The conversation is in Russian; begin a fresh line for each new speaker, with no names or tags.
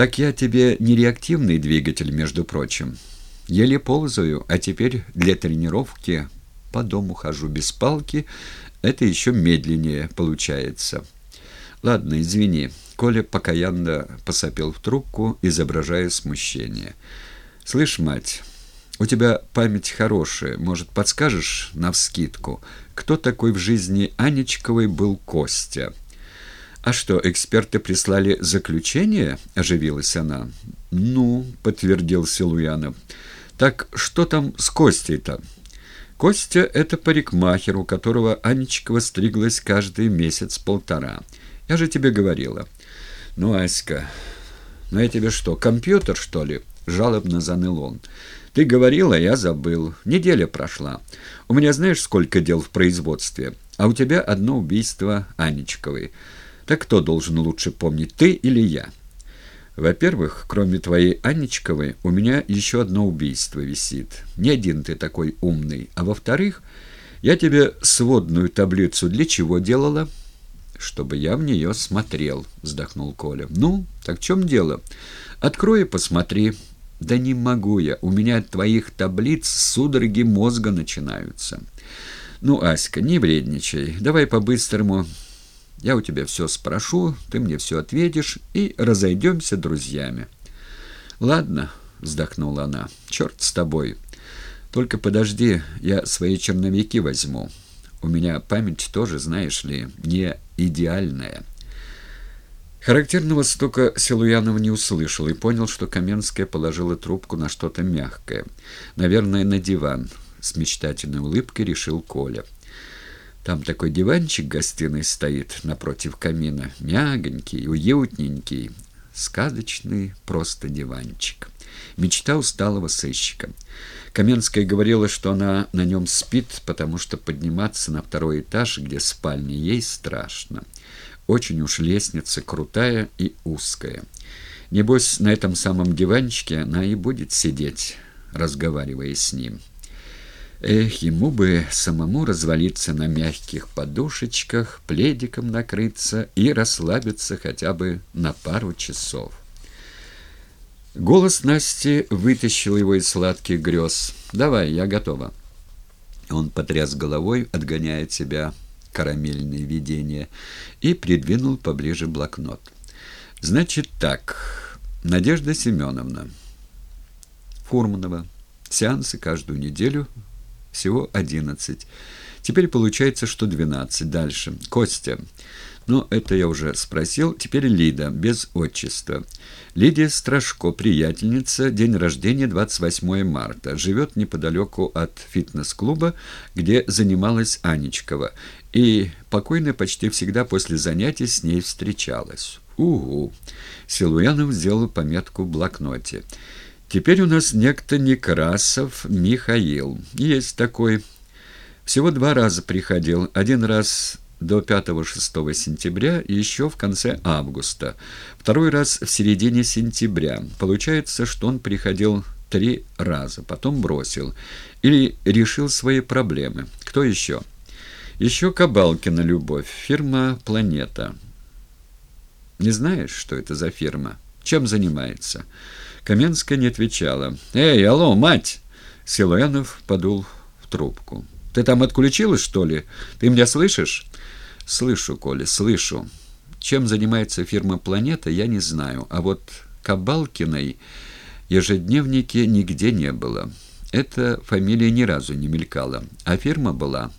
Так я тебе не реактивный двигатель, между прочим. Еле ползаю, а теперь для тренировки по дому хожу без палки. Это еще медленнее получается. Ладно, извини. Коля покаянно посопел в трубку, изображая смущение. «Слышь, мать, у тебя память хорошая. Может, подскажешь навскидку, кто такой в жизни Анечковой был Костя?» «А что, эксперты прислали заключение?» – оживилась она. «Ну», – подтвердил Силуянов. «Так что там с Костей-то?» «Костя – это парикмахер, у которого Анечкова стриглась каждый месяц-полтора. Я же тебе говорила». «Ну, Аська, ну я тебе что, компьютер, что ли?» – жалобно заныл он. «Ты говорила, я забыл. Неделя прошла. У меня знаешь, сколько дел в производстве? А у тебя одно убийство Анечковой». Так кто должен лучше помнить, ты или я? Во-первых, кроме твоей Анечковой, у меня еще одно убийство висит. Не один ты такой умный. А во-вторых, я тебе сводную таблицу для чего делала? Чтобы я в нее смотрел, вздохнул Коля. Ну, так в чем дело? Открой и посмотри. Да не могу я. У меня от твоих таблиц судороги мозга начинаются. Ну, Аська, не вредничай. Давай по-быстрому я у тебя все спрошу, ты мне все ответишь, и разойдемся друзьями». «Ладно», — вздохнула она, — «черт с тобой. Только подожди, я свои черновики возьму. У меня память тоже, знаешь ли, не идеальная». Характерного стука Силуянов не услышал и понял, что Каменская положила трубку на что-то мягкое. Наверное, на диван. С мечтательной улыбкой решил Коля. Там такой диванчик гостиной стоит напротив камина, мягонький, уютненький, сказочный просто диванчик. Мечта усталого сыщика. Каменская говорила, что она на нем спит, потому что подниматься на второй этаж, где спальня, ей страшно. Очень уж лестница крутая и узкая. Небось, на этом самом диванчике она и будет сидеть, разговаривая с ним. Эх, ему бы самому развалиться на мягких подушечках, пледиком накрыться и расслабиться хотя бы на пару часов. Голос Насти вытащил его из сладких грез. «Давай, я готова». Он потряс головой, отгоняя от себя карамельные видения, и придвинул поближе блокнот. «Значит так, Надежда Семеновна, Фурманова, сеансы каждую неделю всего одиннадцать. Теперь получается, что двенадцать. Дальше. Костя. Ну, это я уже спросил. Теперь Лида, без отчества. Лидия Страшко, приятельница, день рождения 28 марта. Живет неподалеку от фитнес-клуба, где занималась Анечкова. И покойная почти всегда после занятий с ней встречалась. Угу. Силуянов сделал пометку в блокноте. Теперь у нас некто Некрасов Михаил. Есть такой. Всего два раза приходил. Один раз до 5-6 сентября и еще в конце августа. Второй раз в середине сентября. Получается, что он приходил три раза, потом бросил. Или решил свои проблемы. Кто еще? Еще Кабалкина Любовь, фирма «Планета». Не знаешь, что это за фирма? Чем занимается? Каменская не отвечала. «Эй, алло, мать!» Силуянов подул в трубку. «Ты там отключилась, что ли? Ты меня слышишь?» «Слышу, Коля, слышу. Чем занимается фирма «Планета», я не знаю. А вот Кабалкиной ежедневнике нигде не было. Эта фамилия ни разу не мелькала. А фирма была